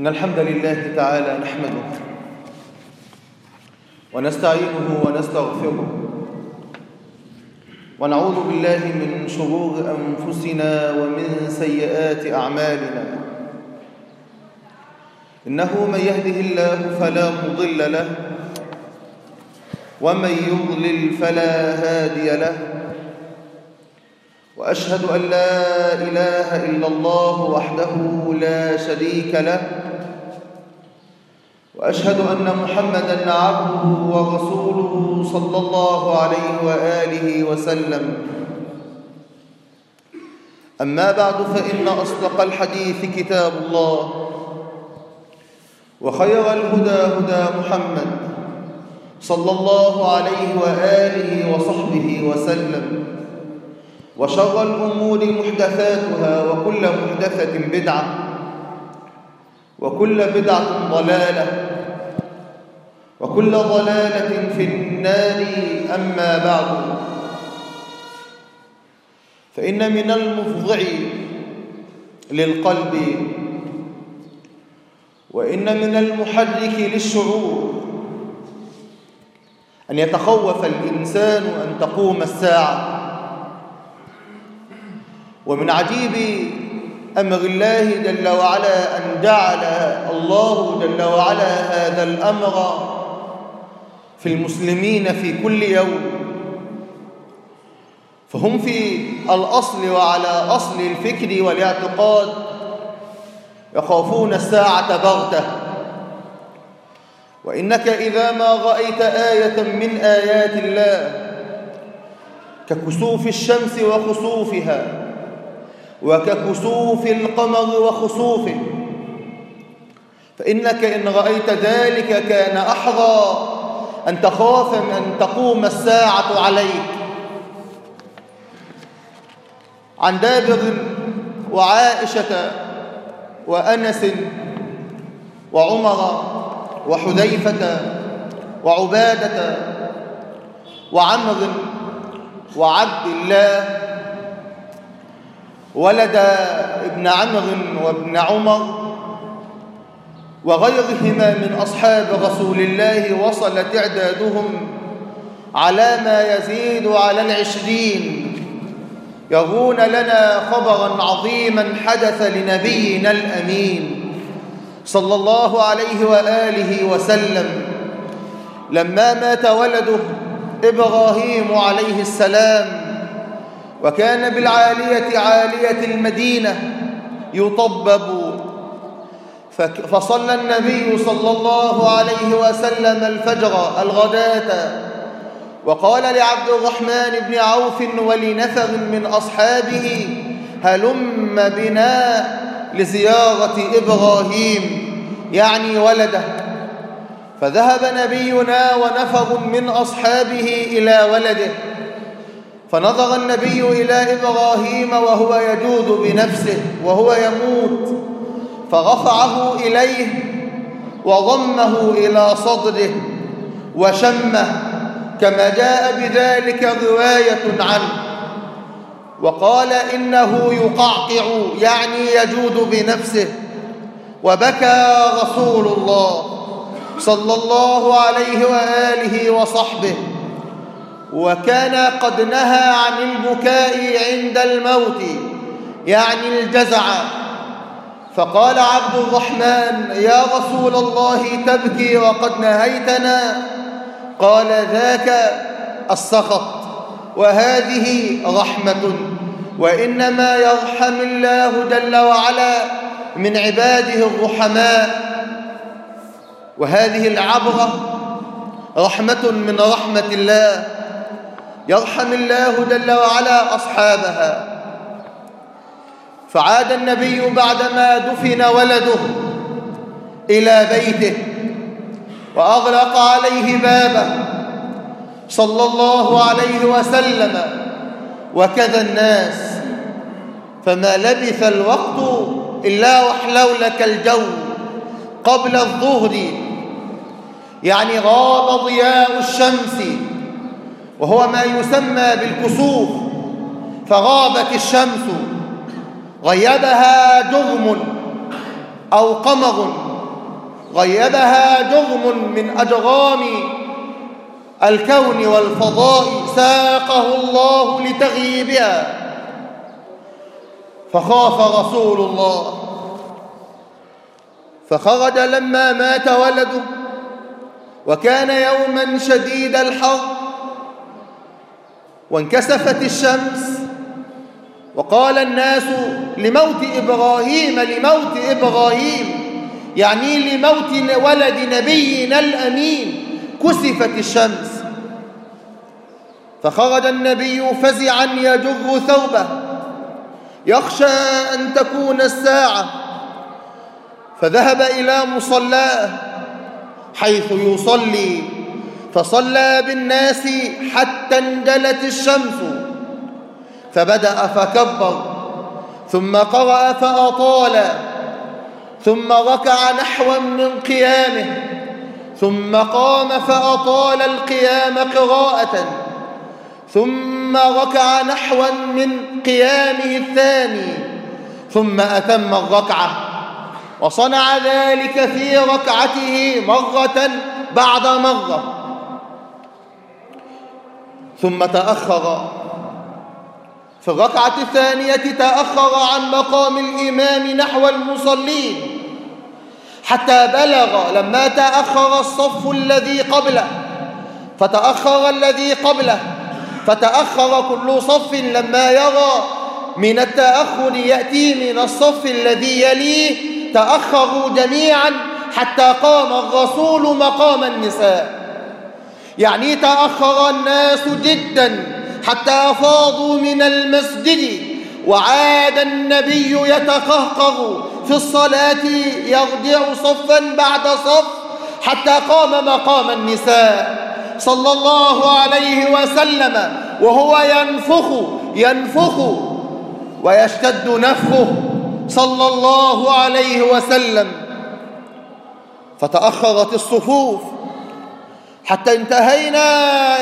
إن الحمد لله تعالى نحمده ونستعينه ونستغفره ونعوذ بالله من شرور أنفسنا ومن سيئات أعمالنا. إنه من يهده الله فلا مضل له ومن يضلل فلا هادي له. وأشهد أن لا إله إلا الله وحده لا شريك له. وأشهد أن محمدًا عبده ورسوله صلى الله عليه وآله وسلم. أما بعد فإن أصدق الحديث كتاب الله وخير الهدى هدى محمد صلى الله عليه وآله وصحبه وسلم. وشر الأمور محدثاتها وكل محدثة بدعة وكل بدعة ضلالة وكل ضلالة في النار أما بعد. فإن من المفضع للقلب وإن من المحرك للشعور أن يتخوف الإنسان أن تقوم الساعة. ومن عجيب أمر الله جل وعلا أن جعل الله جل وعلا هذا الأمر في المسلمين في كل يوم. فهم في الأصل وعلى أصل الفكر والاعتقاد يخافون الساعة بغتة. وإنك إذا ما رأيت آية من آيات الله ككسوف الشمس وخسوفها وككسوف القمر وخسوفه. فإنك إن رأيت ذلك كان أحرى أن تخاف أن تقوم الساعة عليك. عن دابر وعائشة وأنس وعمر وحذيفة وعبادة وعمر وعبد الله ولد ابن عمرو وابن عمر وغيرهما من أصحاب رسول الله وصل تعدادهم على ما يزيد على العشرين. يرون لنا خبرا عظيما حدث لنبينا الأمين صلى الله عليه وآله وسلم. لما مات ولده إبراهيم عليه السلام وكان بالعالية عالية المدينة يطبب فصلى النبي صلى الله عليه وسلم الفجر الغداة. وقال لعبد الرحمن بن عوف ولنفر من أصحابه هلم بنا لزيارة إبراهيم يعني ولده. فذهب نبينا ونفر من أصحابه إلى ولده. فنظر النبي إلى إبراهيم وهو يجود بنفسه وهو يموت. فرفعه إليه وضمه إلى صدره وشمه كما جاء بذلك رواية عنه. وقال إنه يقعقع يعني يجود بنفسه. وبكى رسول الله صلى الله عليه وآله وصحبه. وكان قد نهى عن البكاء عند الموت يعني الجزع. فقال عبد الرحمن يا رسول الله تبكي وقد نهيتنا. قال ذاك السخط وهذه رحمة وإنما يرحم الله جل وعلا من عباده الرحماء. وهذه العبرة رحمة من رحمة الله يرحم الله جل وعلا أصحابها. فعاد النبي بعدما دفن ولده إلى بيته وأغلق عليه بابه صلى الله عليه وسلم وكذا الناس. فما لبث الوقت إلا وحلولك الجو قبل الظهر. يعني غاب ضياء الشمس وهو ما يسمى بالكسوف فغابت الشمس. غيبها جغم أو قمر غيبها جغم من أجغام الكون والفضاء ساقه الله لتغييبها. فخاف رسول الله. فخرج لما مات ولده. وكان يوما شديد الحر. وانكسفت الشمس. وقال الناس لموت إبراهيم لموت إبراهيم. يعني لموت ولد نبينا الأمين. كسفت الشمس. فخرج النبي فزعا يجر ثوبه. يخشى أن تكون الساعة. فذهب إلى مصلاه حيث يصلي. فصلى بالناس حتى انجلت الشمس. فبدأ فكبر ثم قرأ فأطال ثم ركع نحوا من قيامه ثم قام فأطال القيام قراءة ثم ركع نحوا من قيامه الثاني ثم أتم الركعة وصنع ذلك في ركعته مرة بعد مرة ثم تأخر. في الركعة الثانية تأخر عن مقام الإمام نحو المصلين حتى بلغ لما تأخر الصف الذي قبله فتأخر الذي قبله فتأخر كل صف لما يرى من التأخر يأتي من الصف الذي يليه تأخروا جميعا حتى قام الرسول مقام النساء. يعني تأخر الناس جداً. حتى أفاضوا من المسجد وعاد النبي يتقهقر في الصلاة يرجع صفا بعد صف حتى قام مقام النساء. صلى الله عليه وسلم. وهو ينفخ ينفخ ويشتد نفخه. صلى الله عليه وسلم. فتأخرت الصفوف. حتى انتهينا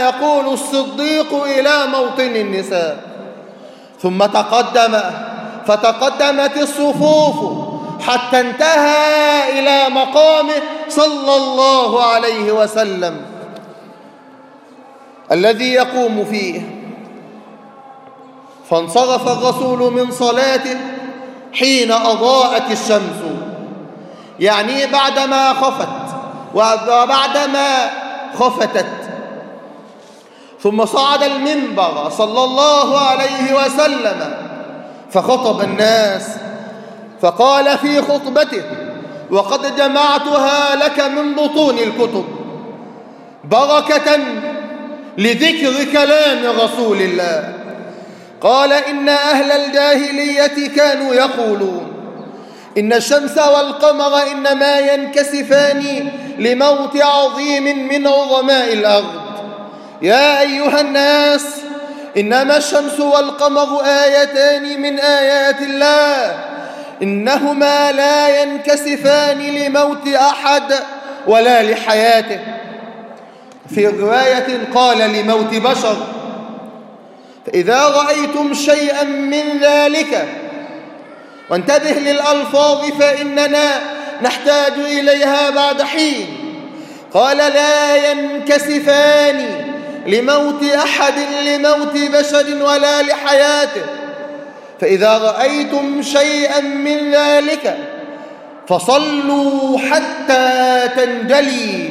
يقول الصديق إلى موطن النساء. ثم تقدم فتقدمت الصفوف حتى انتهى إلى مقامه صلى الله عليه وسلم. الذي يقوم فيه. فانصرف الرسول من صلاته حين أضاءت الشمس. يعني بعدما خفت وبعدما خفتت. ثم صعد المنبر صلى الله عليه وسلم فخطب الناس فقال في خطبته وقد جمعتها لك من بطون الكتب بركة لذكر كلام رسول الله قال إن أهل الجاهلية كانوا يقولون إن الشمس والقمر إنما ينكسفان لموت عظيم من عظماء الأرض. يا أيها الناس إنما الشمس والقمر آيتان من آيات الله. إنهما لا ينكسفان لموت أحد ولا لحياته. في رواية قال لموت بشر فإذا رأيتم شيئا من ذلك وانتبه للألفاظ فإننا نحتاج إليها بعد حين. قال لا ينكسفان لموت أحد لموت بشر ولا لحياته. فإذا رأيتم شيئا من ذلك فصلوا حتى تنجلي.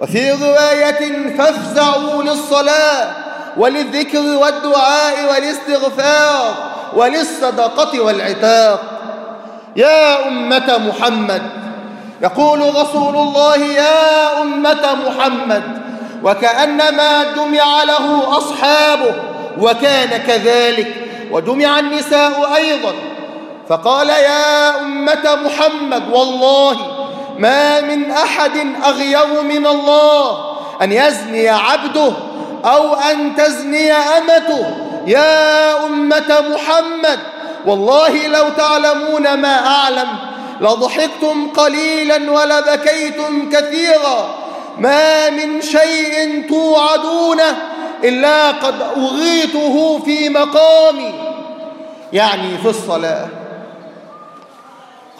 وفي رواية فافزعوا للصلاة وللذكر والدعاء والاستغفار. وللصدقة والعتاق. يا أمة محمد يقول رسول الله يا أمة محمد وكأنما جمع له أصحابه وكان كذلك وجمع النساء أيضا. فقال يا أمة محمد والله ما من أحد أغير من الله أن يزني عبده أو أن تزني أمته. يا أمة محمد والله لو تعلمون ما أعلم لضحكتم قليلا ولبكيتم كثيرا. ما من شيء توعدونه إلا قد أغيته في مقامي. يعني في الصلاة.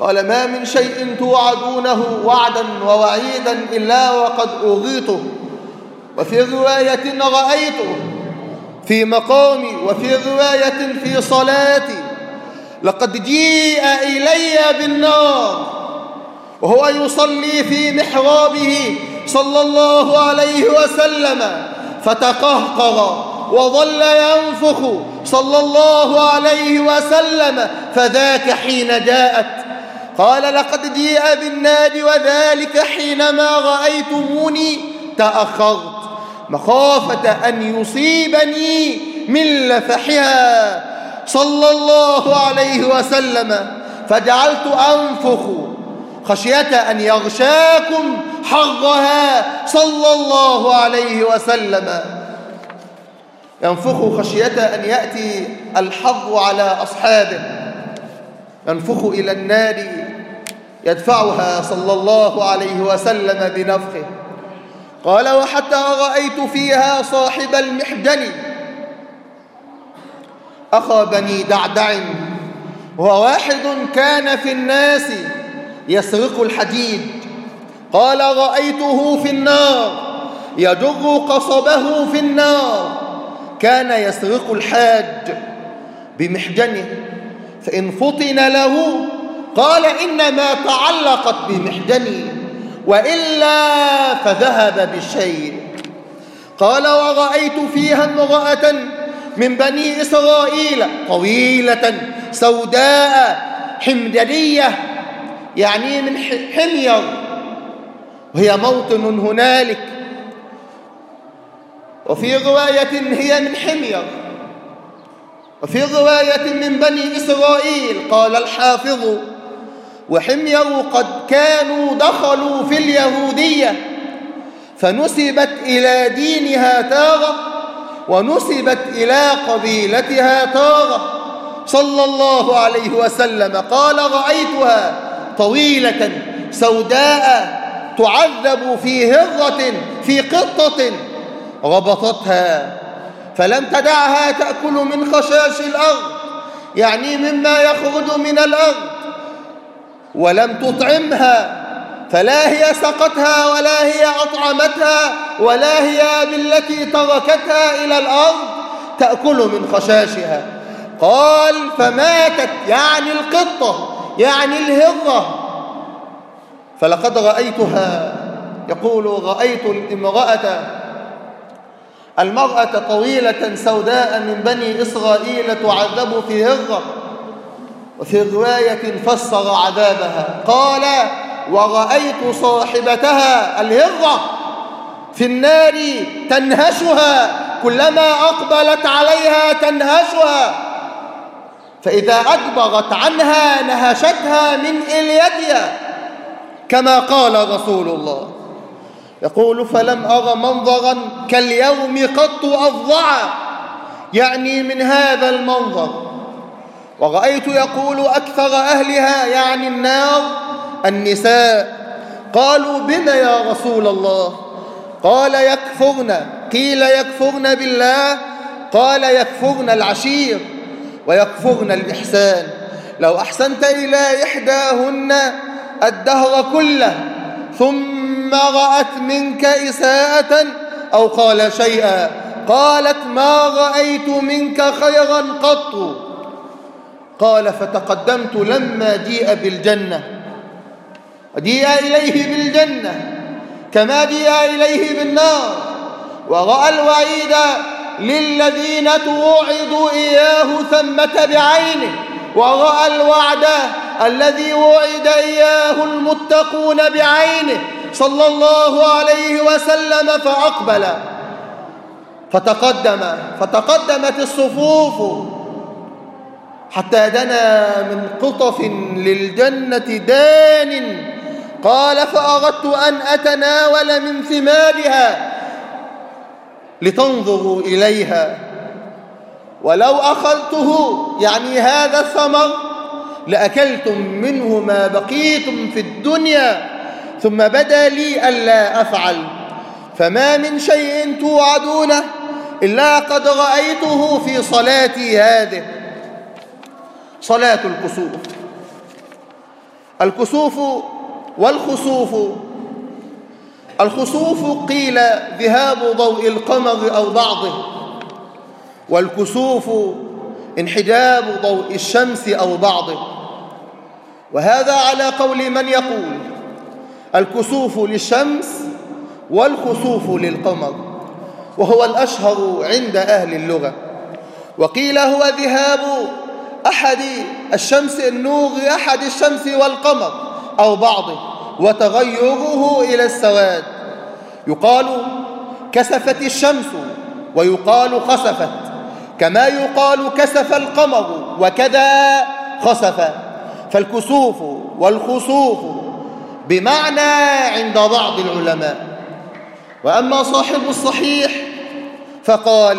قال ما من شيء توعدونه وعدا ووعيدا إلا وقد أغيته وفي رواية رأيته. في مقامي وفي رواية في صلاتي لقد جيء إلي بالنار. وهو يصلي في محرابه صلى الله عليه وسلم. فتقهقر وظل ينفخ صلى الله عليه وسلم. فذاك حين جاءت. قال لقد جيء بالنار وذلك حينما رأيتموني تأخرت. مخافة أن يصيبني من لفحها. صلى الله عليه وسلم. فجعلت أنفخ خشية أن يغشاكم حظها. صلى الله عليه وسلم. ينفخ خشية أن يأتي الحظ على أصحابه. ينفخ إلى النار يدفعها صلى الله عليه وسلم بنفخه. قال وحتى رأيت فيها صاحب المحجن. أخا بني دعدع وهو واحد كان في الناس يسرق الحديد. قال رأيته في النار يجر قصبه في النار. كان يسرق الحاج بمحجنه فإن فطن له قال إنما تعلقت بمحجني. وإلا فذهب بالشيء قال ورأيت فيها امرأة من بني إسرائيل طويلة سوداء حمدلية يعني من حمير وهي موطن هنالك. وفي رواية هي من حمير. وفي رواية من بني إسرائيل قال الحافظ وحمير قد كانوا دخلوا في اليهودية فنسبت إلى دينها تارة ونسبت إلى قبيلتها تارة صلى الله عليه وسلم قال رأيتها طويلة سوداء تعذب في هرة في قطة ربطتها فلم تدعها تأكل من خشاش الأرض يعني مما يخرج من الأرض. ولم تطعمها فلا هي سقتها ولا هي أطعمتها ولا هي بالتي تركتها إلى الأرض تأكل من خشاشها. قال فماتت يعني القطة يعني الهرة. فلقد رأيتها يقول رأيت الامرأة المرأة طويلة سوداء من بني إسرائيل تعذب في هرة. وفي رواية فسر عذابها قال ورأيت صاحبتها الهرة في النار تنهشها كلما أقبلت عليها تنهشها فإذا أدبرت عنها نهشتها من إليتها. كما قال رسول الله. يقول فلم أرى منظرا كاليوم قط أفظع يعني من هذا المنظر. ورأيت يقول أكثر أهلها يعني النار النساء. قالوا بما يا رسول الله. قال يكفرن. قيل يكفرن بالله. قال يكفرن العشير ويكفرن الإحسان. لو أحسنت إلى إحداهن الدهر كله ثم رأت منك إساءة أو قال شيئا. قالت ما رأيت منك خيرا قط. قال فتقدمت لما جيء بالجنة. جيء إليه بالجنة كما جيء إليه بالنار. ورأى الوعيد للذين توعدوا إياه ثمة بعينه. ورأى الوعد الذي وعد إياه المتقون بعينه. صلى الله عليه وسلم فأقبل. فتقدم فتقدمت الصفوف. حتى دنا من قطف للجنة دان. قال فأردت أن أتناول من ثمارها لتنظروا إليها. ولو أخذته يعني هذا الثمر لأكلتم منه ما بقيتم في الدنيا ثم بدا لي ألا أفعل. فما من شيء توعدونه إلا قد رأيته في صلاتي هذه. صلاة الكسوف. الكسوف والخسوف. الخسوف قيل ذهاب ضوء القمر أو بعضه. والكسوف انحجاب ضوء الشمس أو بعضه. وهذا على قول من يقول الكسوف للشمس والخسوف للقمر وهو الأشهر عند أهل اللغة. وقيل هو ذهاب أحد الشمس النور أحد الشمس والقمر أو بعضه وتغيره إلى السواد. يقال كسفت الشمس ويقال خسفت كما يقال كسف القمر وكذا خسف. فالكسوف والخسوف بمعنى عند بعض العلماء. وأما صاحب الصحيح فقال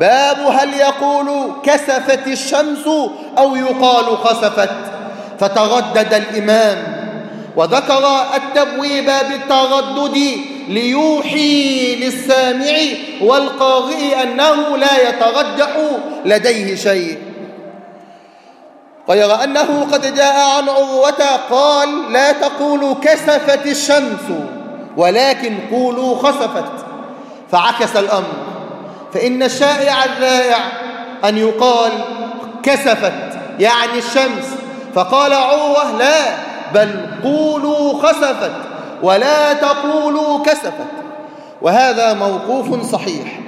باب هل يقول كسفت الشمس أو يقال خسفت. فتردد الإمام وذكر التبويب بالتردد ليوحي للسامع والقارئ أنه لا يترجح لديه شيء. غير أنه قد جاء عن عروة قال لا تقولوا كسفت الشمس ولكن قولوا خسفت. فعكس الأمر. فإن الشائع الذائع أن يقال كسفت يعني الشمس. فقال عروة لا بل قولوا خسفت ولا تقولوا كسفت. وهذا موقوف صحيح.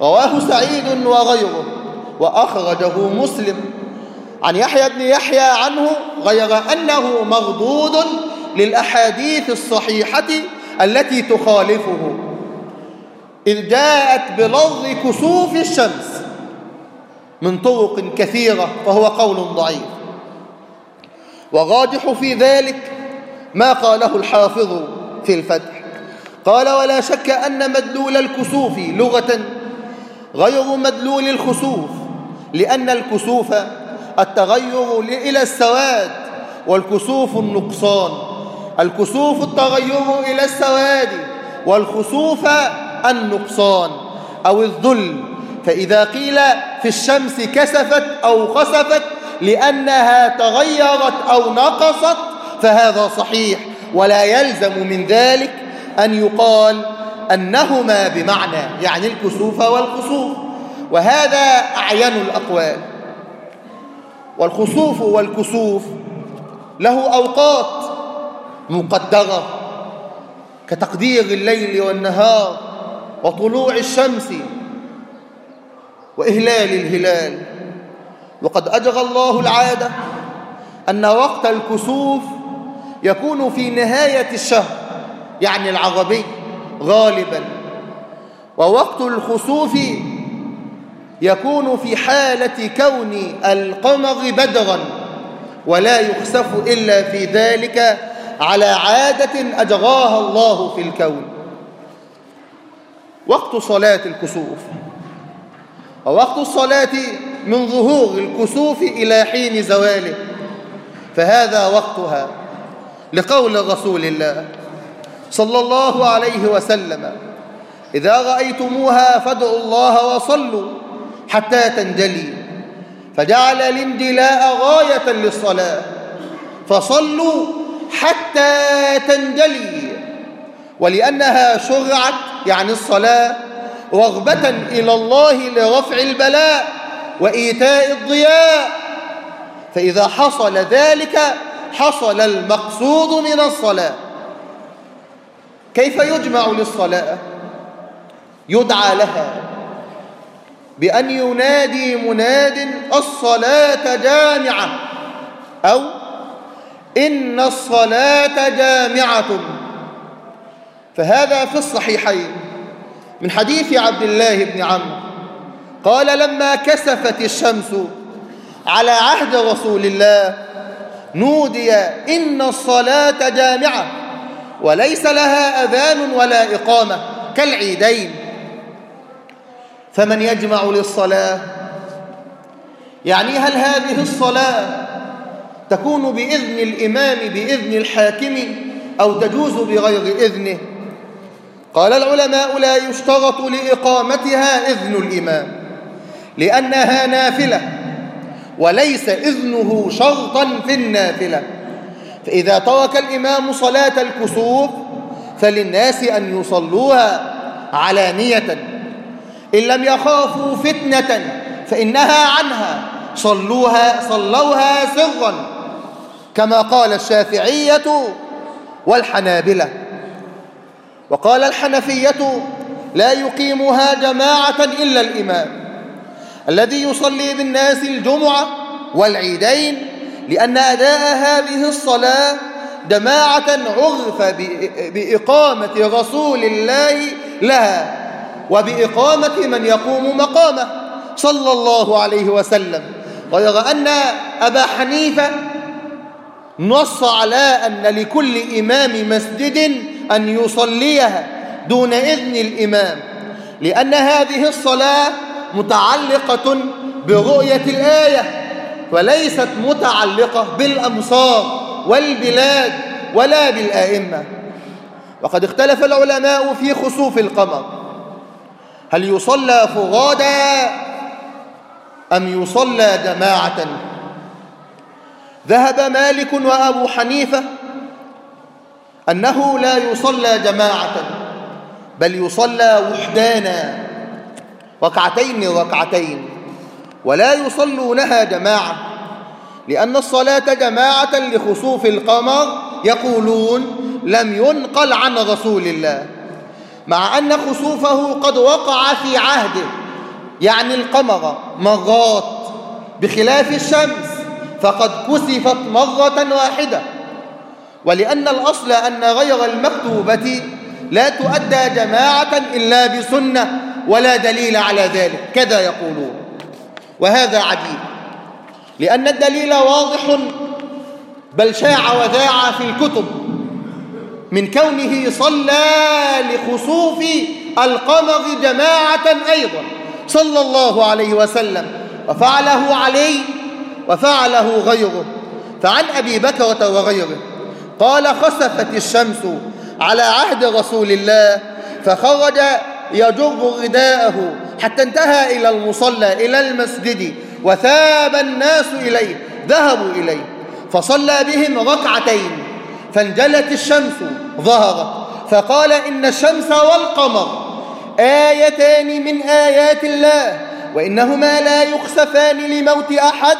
رواه سعيد وغيره وأخرجه مسلم. عن يحيى بن يحيى عنه غير أنه مردود للأحاديث الصحيحة التي تخالفه. إذ جاءت بلفظ كسوف الشمس من طرق كثيرة فهو قول ضعيف. وغاجح في ذلك ما قاله الحافظ في الفتح. قال ولا شك أن مدلول الكسوف لغة غير مدلول الخسوف لأن الكسوف التغير إلى السواد والكسوف النقصان. الكسوف التغير إلى السواد والخسوف النقصان أو الذل. فإذا قيل في الشمس كسفت أو خسفت لأنها تغيرت أو نقصت فهذا صحيح ولا يلزم من ذلك أن يقال أنهما بمعنى يعني الكسوف والخسوف. وهذا أعين الأقوال. والخسوف والكسوف له أوقات مقدرة كتقدير الليل والنهار وطلوع الشمس وإهلال الهلال. وقد أجرى الله العادة أن وقت الكسوف يكون في نهاية الشهر يعني العربي غالبا. ووقت الخسوف يكون في حالة كون القمر بدرا ولا يخسف إلا في ذلك على عادة أجراها الله في الكون. وقت صلاة الكسوف. ووقت الصلاة من ظهور الكسوف إلى حين زواله. فهذا وقتها لقول رسول الله صلى الله عليه وسلم إذا رأيتموها فادعوا الله وصلوا حتى تنجلي. فجعل الاندلاء غاية للصلاة فصلوا حتى تنجلي. ولأنها شرعت يعني الصلاة رغبة إلى الله لرفع البلاء وإيتاء الضياء. فإذا حصل ذلك حصل المقصود من الصلاة. كيف يجمع للصلاة؟ يدعى لها بأن ينادي مناد الصلاة جامعة أو إن الصلاة جامعة. فهذا في الصحيحين. من حديث عبد الله بن عمرو قال لما كسفت الشمس على عهد رسول الله نودي إن الصلاة جامعة وليس لها أذان ولا إقامة كالعيدين. فمن يجمع للصلاة؟ يعني هل هذه الصلاة تكون بإذن الإمام بإذن الحاكم أو تجوز بغير إذنه؟ قال العلماء لا يشترط لإقامتها إذن الإمام لأنها نافلة وليس إذنه شرطا في النافلة. فإذا ترك الإمام صلاة الكسوف فللناس أن يصلوها علانية. إن لم يخافوا فتنة فإنها عنها. صلوها صلوها سرا كما قال الشافعية والحنابلة. وقال الحنفية لا يقيمها جماعة إلا الإمام الذي يصلي بالناس الجمعة والعيدين لأن أداء هذه الصلاة جماعة عرف بإقامة رسول الله لها وبإقامة من يقوم مقامه صلى الله عليه وسلم غير أن أبا حنيفة نص على أن لكل إمام مسجد أن يصليها دون إذن الإمام لأن هذه الصلاة متعلقة برؤية الآية وليست متعلقة بالأمصار والبلاد ولا بالآئمة. وقد اختلف العلماء في خسوف القمر هل يصلى فرادا أم يصلى جماعة؟ ذهب مالك وأبو حنيفة أنه لا يصلى جماعة بل يصلى وحدانا ركعتين ركعتين ولا يصلونها جماعة لأن الصلاة جماعة لخسوف القمر يقولون لم ينقل عن رسول الله مع أن خسوفه قد وقع في عهده يعني القمر مرات بخلاف الشمس فقد كسفت مرة واحدة. ولأن الأصل أن غير المكتوبة لا تؤدى جماعة إلا بسنة ولا دليل على ذلك كذا يقولون. وهذا عجيب. لأن الدليل واضح بل شاع وذاع في الكتب. من كونه صلى لخسوف القمر جماعة أيضا صلى الله عليه وسلم. وفعله علي وفعله غيره. فعن أبي بكرة وغيره. قال خسفت الشمس على عهد رسول الله فخرج يجر رداءه حتى انتهى إلى المصلى إلى المسجد وثاب الناس إليه ذهبوا إليه فصلى بهم ركعتين فانجلت الشمس ظهرت فقال إن الشمس والقمر آيتان من آيات الله وإنهما لا يخسفان لموت أحد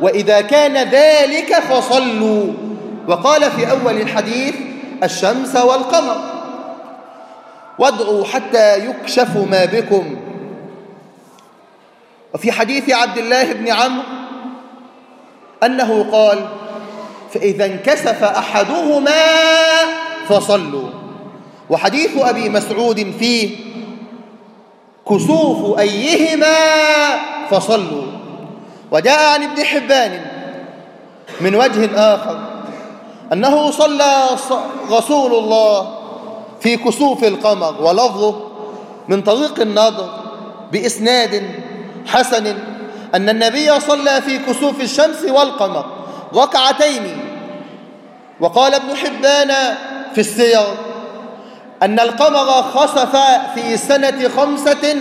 وإذا كان ذلك فصلوا. وقال في أول الحديث الشمس والقمر. وادعوا حتى يكشف ما بكم. وفي حديث عبد الله بن عمرو أنه قال فإذا انكسف أحدهما فصلوا. وحديث أبي مسعود فيه كسوف أيهما فصلوا. وجاء عن ابن حبان من وجه آخر أنه صلى رسول الله في كسوف القمر ولفظه من طريق النظر بإسناد حسن أن النبي صلى في كسوف الشمس والقمر ركعتين. وقال ابن حبان في السير أن القمر خسف في سنة خمسة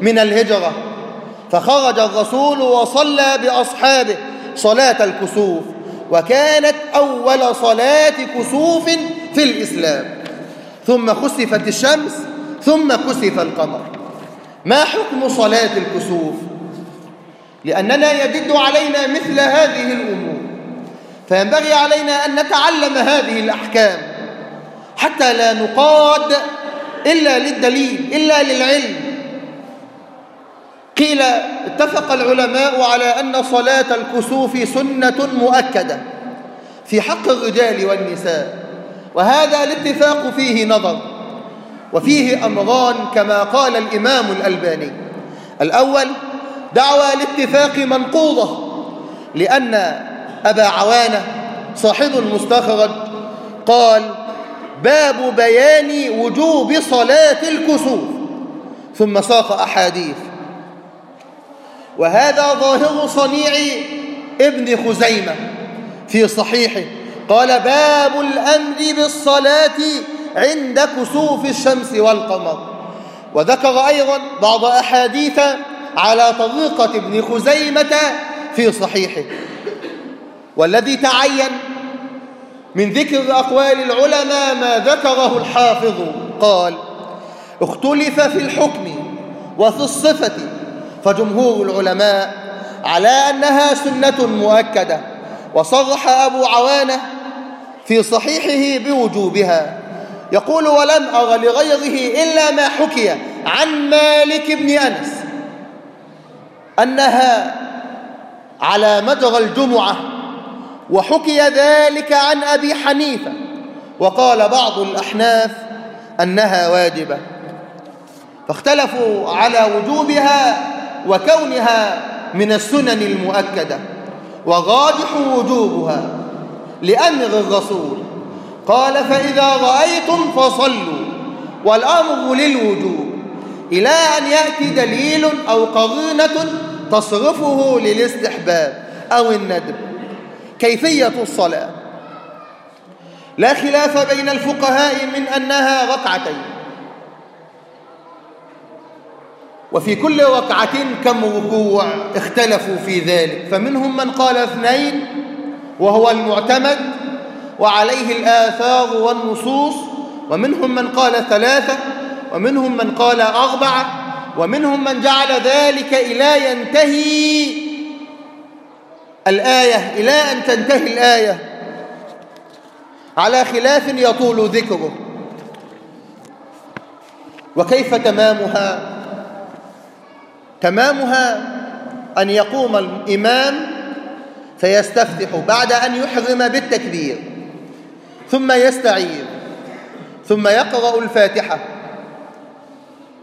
من الهجرة فخرج الرسول وصلى بأصحابه صلاة الكسوف. وكانت أول صلاة كسوف في الإسلام. ثم خسفت الشمس ثم كسف القمر. ما حكم صلاة الكسوف؟ لأننا يجد علينا مثل هذه الأمور. فينبغي علينا أن نتعلم هذه الأحكام حتى لا نقاد إلا للدليل إلا للعلم. قيل اتفق العلماء على أن صلاة الكسوف سنة مؤكدة في حق الرجال والنساء وهذا الاتفاق فيه نظر وفيه أمران كما قال الإمام الألباني. الأول دعوى الاتفاق منقوضة لأن أبا عوانة صاحب المستخرج قال باب بيان وجوب صلاة الكسوف. ثم ساق أحاديث. وهذا ظاهر صنيع ابن خزيمة في صحيحه. قال باب الأمر بالصلاة عند كسوف الشمس والقمر. وذكر أيضا بعض أحاديث على طريقة ابن خزيمة في صحيحه. والذي تعين من ذكر أقوال العلماء ما ذكره الحافظ قال اختلف في الحكم وفي الصفة فجمهور العلماء على أنها سنة مؤكدة وصرح أبو عوانة في صحيحه بوجوبها يقول ولم أر لغيره إلا ما حكي عن مالك بن أنس أنها على مجرى الجمعة وحكي ذلك عن أبي حنيفة وقال بعض الأحناف أنها واجبة. فاختلفوا على وجوبها وكونها من السنن المؤكدة. وغاجح وجوبها لأمر الرسول. قال فإذا رأيتم فصلوا والأمر للوجوب. إلى أن يأتي دليل أو قرينة تصرفه للاستحباب أو الندب. كيفية الصلاة؟ لا خلاف بين الفقهاء من أنها ركعتين. وفي كل ركعة كم ركوع اختلفوا في ذلك. فمنهم من قال اثنين وهو المعتمد وعليه الآثار والنصوص ومنهم من قال ثلاثة ومنهم من قال أربعة ومنهم من جعل ذلك إلى ينتهي الآية إلى أن تنتهي الآية. على خلاف يطول ذكره. وكيف تمامها؟ تمامها أن يقوم الإمام فيستفتح بعد أن يحرم بالتكبير ثم يستعيذ ثم يقرأ الفاتحة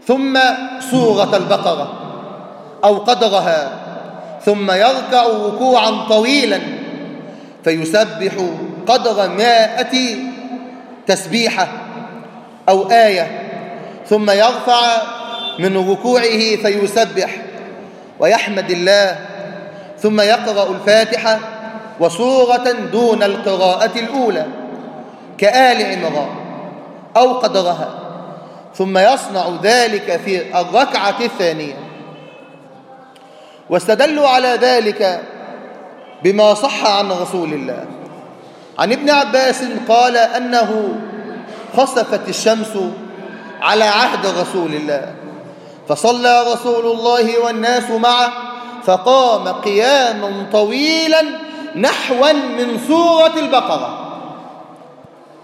ثم سورة البقرة أو قدرها ثم يركع ركوعا طويلا فيسبح قدر مائة تسبيحة أو آية ثم يرفع من ركوعه فيسبح ويحمد الله ثم يقرأ الفاتحة وسورة دون القراءة الأولى كآل عمران أو قدرها ثم يصنع ذلك في الركعة الثانية. واستدلوا على ذلك بما صح عن رسول الله. عن ابن عباس قال أنه خسفت الشمس على عهد رسول الله. فصلى رسول الله والناس معه فقام قياما طويلا نحوا من سورة البقرة.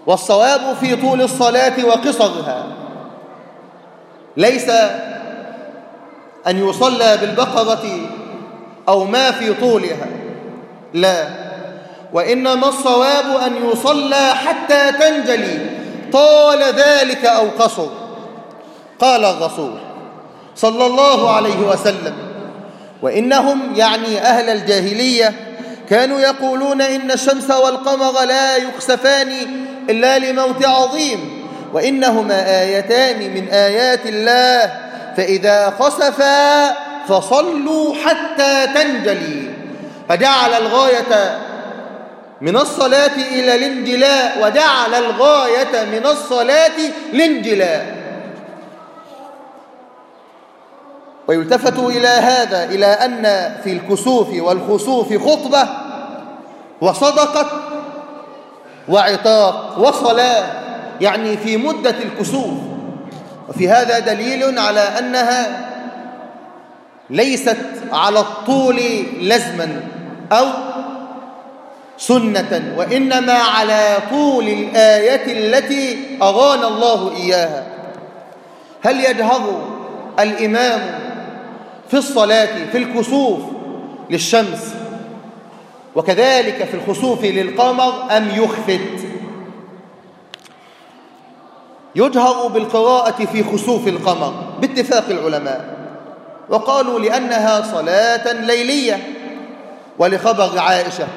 والصواب في طول الصلاة وقصرها. ليس أن يصلى بالبقرة أو ما في طولها لا. وإنما الصواب أن يصلى حتى تنجلي طال ذلك أو قصر. قال الرسول صلى الله عليه وسلم. وإنهم يعني أهل الجاهلية كانوا يقولون إن الشمس والقمر لا يخسفان إلا لموت عظيم وإنهما آيتان من آيات الله فإذا خسفا فصلوا حتى تنجلي. فجعل الغاية من الصلاة إلى الانجلاء وجعل الغاية من الصلاة الانجلاء ويلتفت إلى هذا إلى أن في الكسوف والخسوف خطبة وصدقة وعتاق وصلاة يعني في مدة الكسوف. وفي هذا دليل على أنها ليست على الطول لزما أو سنة وإنما على طول الآية التي أرانا الله إياها. هل يجهر الإمام في الصلاة في الكسوف للشمس. وكذلك في الخسوف للقمر أم يخفت؟ يجهر بالقراءة في خسوف القمر باتفاق العلماء. وقالوا لأنها صلاة ليلية. ولخبر عائشة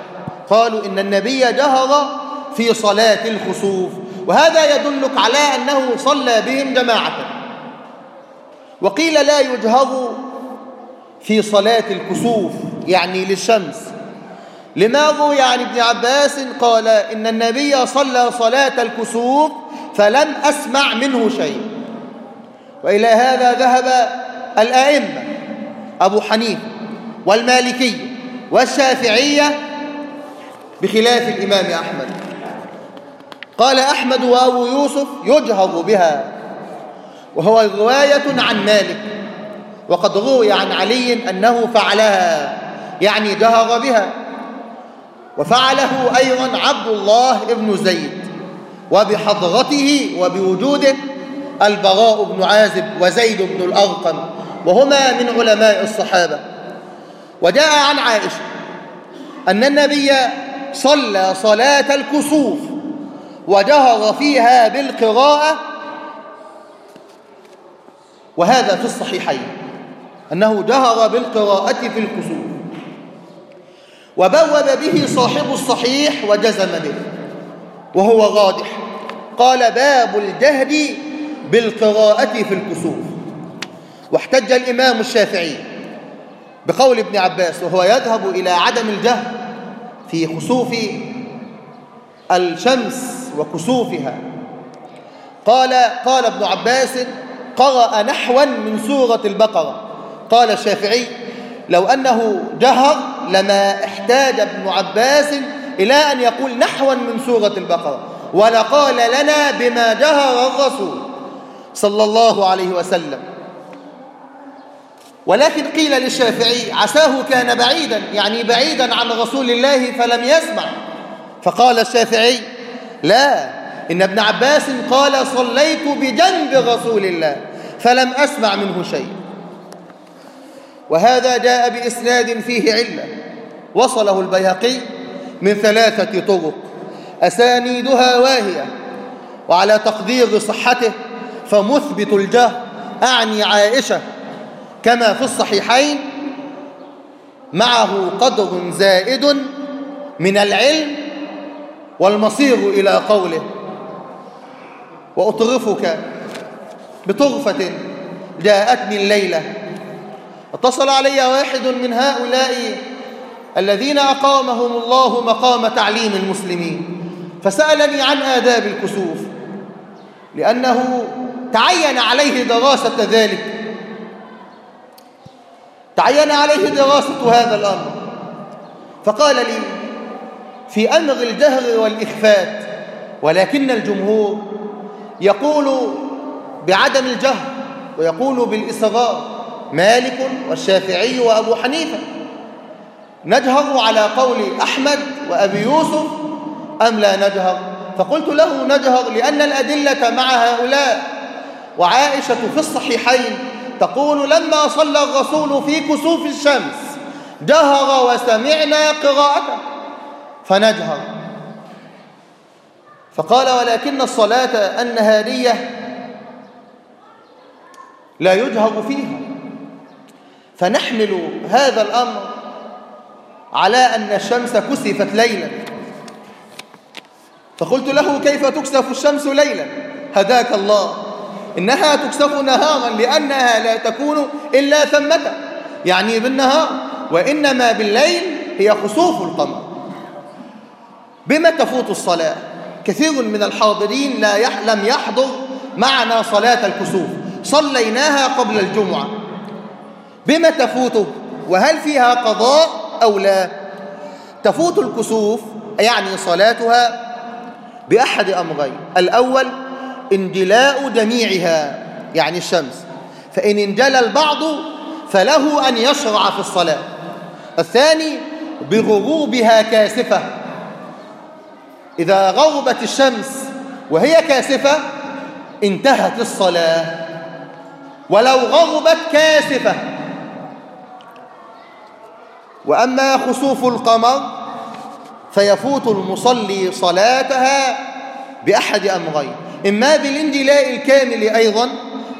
قالوا إن النبي جهر في صلاة الخسوف. وهذا يدلك على أنه صلى بهم جماعة. وقيل لا يجهر في صلاة الكسوف يعني للشمس. لما روي عن ابن عباس قال إن النبي صلى صلاة الكسوف فلم أسمع منه شيء؟ وإلى هذا ذهب الآئمة أبو حنيفة والمالكية والشافعية بخلاف الإمام أحمد. قال أحمد وأبو يوسف يجهر بها وهو رواية عن مالك. وقد روي عن علي أنه فعلها يعني جهر بها. وفعله أيضا عبد الله بن زيد وبحضرته وبوجوده البراء بن عازب وزيد بن الأرقم وهما من علماء الصحابة. وجاء عن عائشة أن النبي صلى صلاة الكسوف وجهر فيها بالقراءة وهذا في الصحيحين. أنه جهر بالقراءة في الكسوف. وبوب به صاحب الصحيح وجزم به وهو راجح قال باب الجهد بالقراءة في الكسوف. واحتج الإمام الشافعي بقول ابن عباس وهو يذهب إلى عدم الجهد في خسوف الشمس وكسوفها. قال قال ابن عباس قرأ نحوا من سورة البقرة. قال الشافعي لو أنه جهر لما احتاج ابن عباس إلى أن يقول نحوا من سورة البقرة ولقال لنا بما جهر الرسول صلى الله عليه وسلم. ولكن قيل للشافعي عساه كان بعيدا يعني بعيدا عن رسول الله فلم يسمع. فقال الشافعي لا إن ابن عباس قال صليت بجنب رسول الله فلم أسمع منه شيء. وهذا جاء بإسناد فيه علة وصله البيهقي من ثلاثة طرق. أسانيدها واهية وعلى تقدير صحته فمثبت الجهر أعني عائشة كما في الصحيحين معه قدر زائد من العلم والمصير إلى قوله. وأطرفك بطرفة جاءتني الليلة اتصل علي واحد من هؤلاء الذين أقامهم الله مقام تعليم المسلمين فسألني عن آداب الكسوف لأنه تعين عليه دراسة ذلك. تعين عليه دراسة هذا الأمر. فقال لي في أمر الجهر والإخفات ولكن الجمهور يقول بعدم الجهر ويقول بالإصرار مالك والشافعي وأبو حنيفة. نجهر على قول أحمد وأبي يوسف أم لا نجهر فقلت له نجهر لأن الأدلة مع هؤلاء. وعائشة في الصحيحين تقول لما صلى الرسول في كسوف الشمس جهر وسمعنا قراءته فنجهر فقال ولكن الصلاة النهارية لا يجهر فيها. فنحمل هذا الأمر على أن الشمس كسفت ليلا. فقلت له كيف تكسف الشمس ليلا؟ هداك الله. إنها تكسف نهارا لأنها لا تكون إلا ثمة يعني بالنهار وإنما بالليل هي خسوف القمر. بما تفوت الصلاة؟ كثير من الحاضرين لا يح لم يحضر معنا صلاة الكسوف. صليناها قبل الجمعة. بما تفوت وهل فيها قضاء أو لا؟ تفوت الكسوف يعني صلاتها بأحد أمرين. الأول انجلاء جميعها يعني الشمس. فإن انجلى البعض فله أن يشرع في الصلاة. الثاني بغروبها كاسفة. إذا غربت الشمس وهي كاسفة انتهت الصلاة. ولو غربت كاسفة وأما خسوف القمر فيفوت المصلي صلاتها بأحد أمرين إما بالانجلاء الكامل أيضا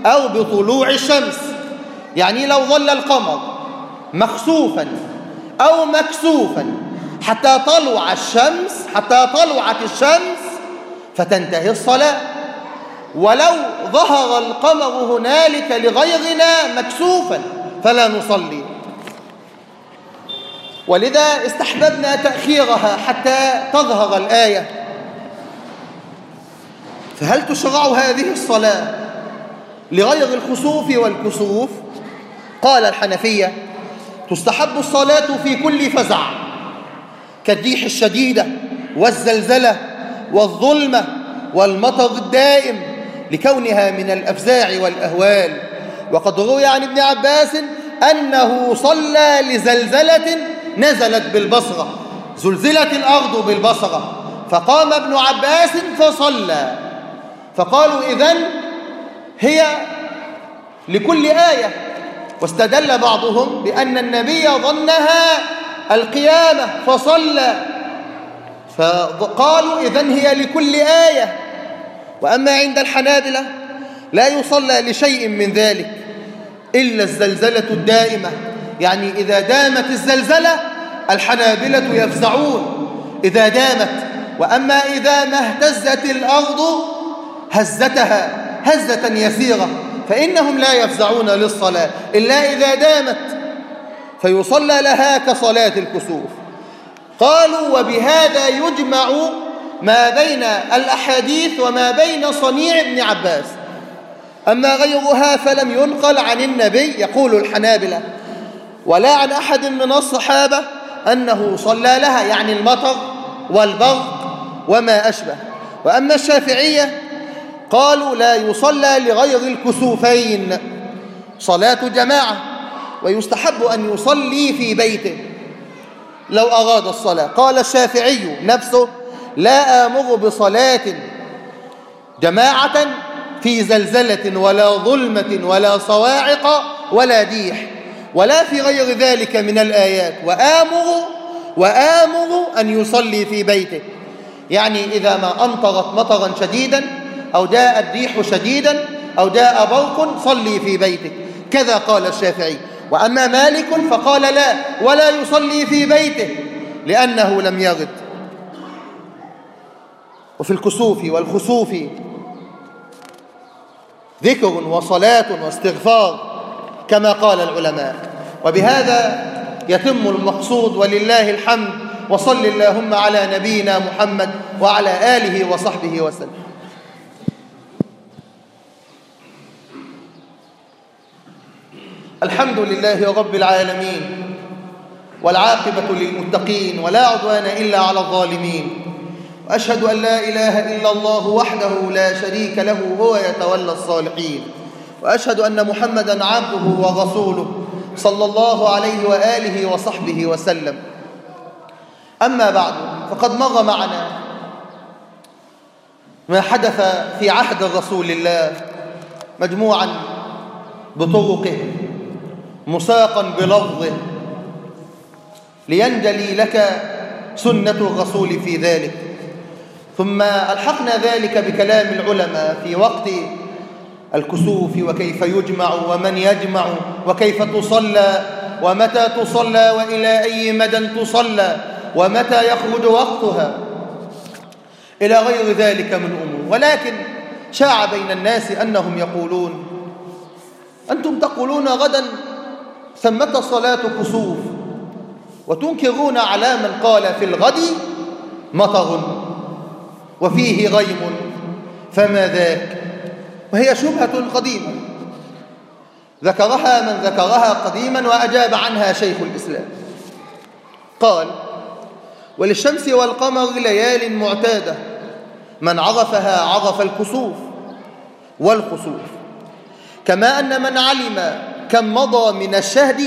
أو بطلوع الشمس. يعني لو ظل القمر مخسوفا أو مكسوفا حتى طلع الشمس حتى طلعت الشمس فتنتهي الصلاة. ولو ظهر القمر هنالك لغيرنا مكسوفا فلا نصلي. ولذا استحببنا تأخيرها حتى تظهر الآية. فهل تشرع هذه الصلاة لغير الخسوف والكسوف؟ قال الحنفية تستحب الصلاة في كل فزع كالريح الشديدة والزلزلة والظلمة والمطر الدائم لكونها من الأفزاع والأهوال. وقد روي عن ابن عباس أنه صلى لزلزلة نزلت بالبصرة زلزلت الأرض بالبصرة. فقام ابن عباس فصلى. فقالوا إذن هي لكل آية. واستدل بعضهم بأن النبي ظنها القيامة فصلى. فقالوا إذن هي لكل آية. وأما عند الحنابلة لا يصلى لشيء من ذلك إلا الزلزلة الدائمة. يعني إذا دامت الزلزلة الحنابلة يفزعون. إذا دامت وأما إذا ما اهتزت الأرض هزتها هزة يسيرة فإنهم لا يفزعون للصلاة. إلا إذا دامت فيصلى لها كصلاة الكسوف. قالوا وبهذا يجمع ما بين الأحاديث وما بين صنيع ابن عباس. أما غيرها فلم ينقل عن النبي يقول الحنابلة. ولا عن أحد من الصحابة أنه صلى لها يعني المطر والبرق وما أشبه. وأما الشافعية قالوا لا يصلى لغير الكسوفين صلاة جماعة ويستحب أن يصلي في بيته لو أراد الصلاة. قال الشافعي نفسه لا آمر بصلاة جماعة في زلزلة ولا ظلمة ولا صواعق ولا ديح. ولا في غير ذلك من الآيات. وآمر وآمر أن يصلي في بيته. يعني إذا ما أمطرت مطرا شديدا أو جاء الريح شديدا أو جاء برق صلي في بيتك. كذا قال الشافعي. وأما مالك فقال لا ولا يصلي في بيته لأنه لم يغد وفي الكسوف والخسوف ذكر وصلاة واستغفار. كما قال العلماء. وبهذا يتم المقصود ولله الحمد وصل اللهم على نبينا محمد وعلى آله وصحبه وسلم. الحمد لله رب العالمين والعاقبة للمتقين ولا عدوان إلا على الظالمين. وأشهد أن لا إله إلا الله وحده لا شريك له هو يتولى الصالحين. وأشهد أن محمدا عبده ورسوله صلى الله عليه وآله وصحبه وسلم. أما بعد فقد مر معنا ما حدث في عهد رسول الله مجموعا بطرقه مساقا بلفظه. لينجلي لك سنة الرسول في ذلك. ثم ألحقنا ذلك بكلام العلماء في وقت الكسوف وكيف يجمع ومن يجمع وكيف تصلى ومتى تصلى وإلى أي مدى تصلى ومتى يخرج وقتها إلى غير ذلك من أمور. ولكن شاع بين الناس أنهم يقولون أنتم تقولون غدا ثمة صلاة كسوف وتنكرون على من قال في الغد مطر وفيه غيم فما ذاك؟ وهي شبهة قديمة. ذكرها من ذكرها قديما وأجاب عنها شيخ الإسلام. قال وللشمس والقمر ليال معتادة من عرفها عرف الكسوف والخسوف. كما أن من علم كم مضى من الشهد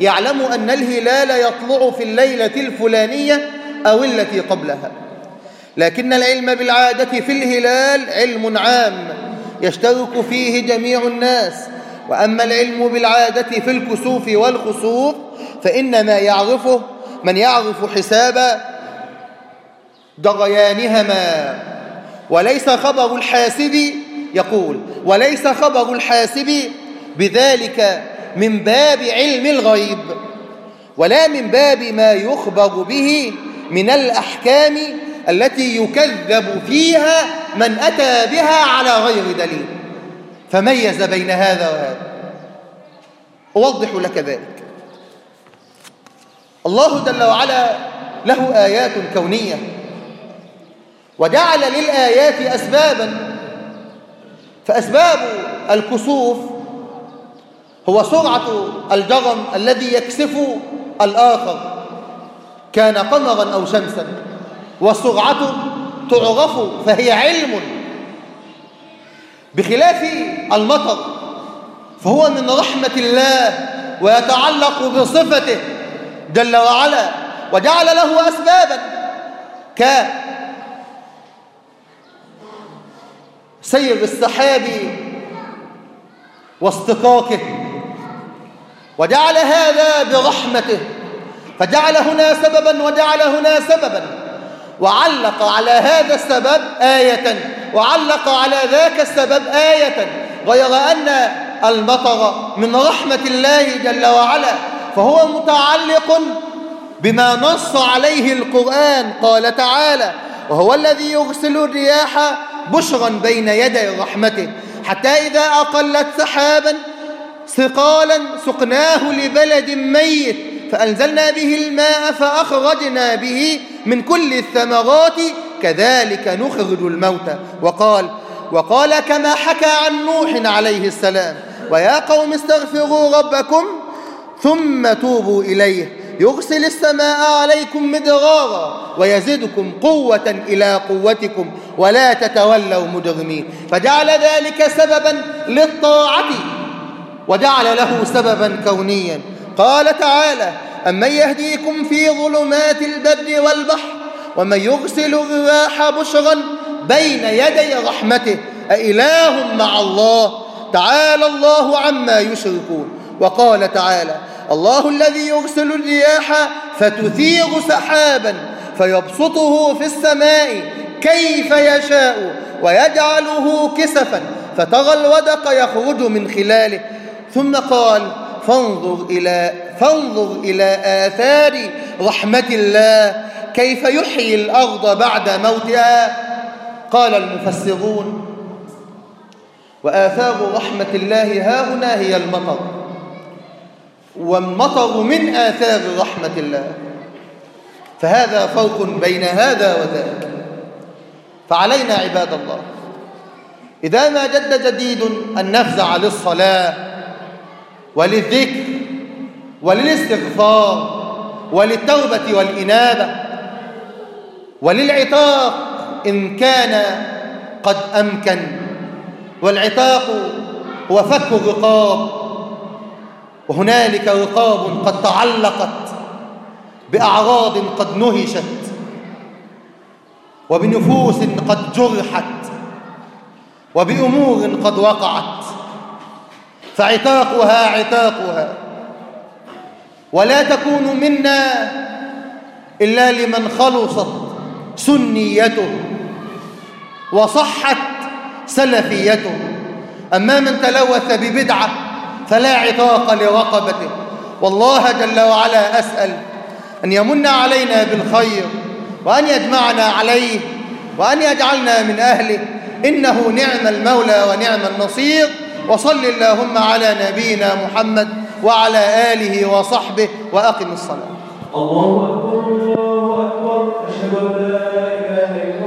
يعلم أن الهلال يطلع في الليلة الفلانية أو التي قبلها. لكن العلم بالعادة في الهلال علم عام يشترك فيه جميع الناس. وأما العلم بالعادة في الكسوف والخسوف فإنما يعرفه من يعرف حساب ضغيانهما وليس خبر الحاسب يقول وليس خبر الحاسب بذلك من باب علم الغيب ولا من باب ما يخبر به من الأحكام التي يكذب فيها من أتى بها على غير دليل. فميز بين هذا وهذا. أوضح لك ذلك. الله جل وعلا له آيات كونية. وجعل للآيات أسبابا. فأسباب الكسوف هو سرعة الجرم الذي يكسف الآخر. كان قمرا أو شمسا. والسرعة تعرف فهي علم. بخلاف المطر فهو من رحمة الله ويتعلق بصفته جل وعلا وجعل له أسبابا. ك سير السحاب واصطكاكه وجعل هذا برحمته فجعل هنا سببا وجعل هنا سببا. وعلق على هذا السبب آية وعلق على ذاك السبب آية. غير أن المطر من رحمة الله جل وعلا فهو متعلق بما نص عليه القرآن. قال تعالى وهو الذي يرسل الرياح بشرا بين يدي رحمته حتى إذا أقلت سحابا ثقالا سقناه لبلد ميت فأنزلنا به الماء فأخرجنا به من كل الثمرات كذلك نخرج الموتى وقال وقال كما حكى عن نوح عليه السلام ويا قوم استغفروا ربكم ثم توبوا إليه. يرسل السماء عليكم مدرارا ويزدكم قوة إلى قوتكم ولا تتولوا مجرمين. فجعل ذلك سببا للطاعة وجعل له سببا كونيا. قال تعالى أمن يهديكم في ظلمات البر والبحر ومن يرسل الرياح بشرا بين يدي رحمته؟ أإله مع الله. تعالى الله عما يشركون. وقال تعالى الله الذي يرسل الرياح فتثير سحابا فيبسطه في السماء كيف يشاء ويجعله كسفا فترى الودق يخرج من خلاله. ثم قال فانظر إلى, فانظر إلى آثار رحمة الله. كيف يحيي الأرض بعد موتها؟ قال المفسرون. وآثار رحمة الله ها هنا هي المطر. والمطر من آثار رحمة الله. فهذا فرق بين هذا وذاك. فعلينا عباد الله. إذا ما جد جديد أن نفزع للصلاة وللذكر. وللاستغفار وللتوبة والإنابة وللعتاق إن كان قد أمكن والعتاق هو فك الرقاب وهنالك رقاب قد تعلقت بأعراض قد نهشت وبنفوس قد جرحت وبأمور قد وقعت فعتاقها عتاقها ولا تكون منا إلا لمن خلصت سنيته وصحت سلفيته. أما من تلوث ببدعة فلا عتاق لرقبته. والله جل وعلا أسأل أن يمن علينا بالخير وأن يجمعنا عليه وأن يجعلنا من أهله. إنه نعم المولى ونعم النصير. وصل اللهم على نبينا محمد وعلى آله وصحبه وأقم الصلاة. الله أكبر الله أكبر. أشهد أن لا إله إلا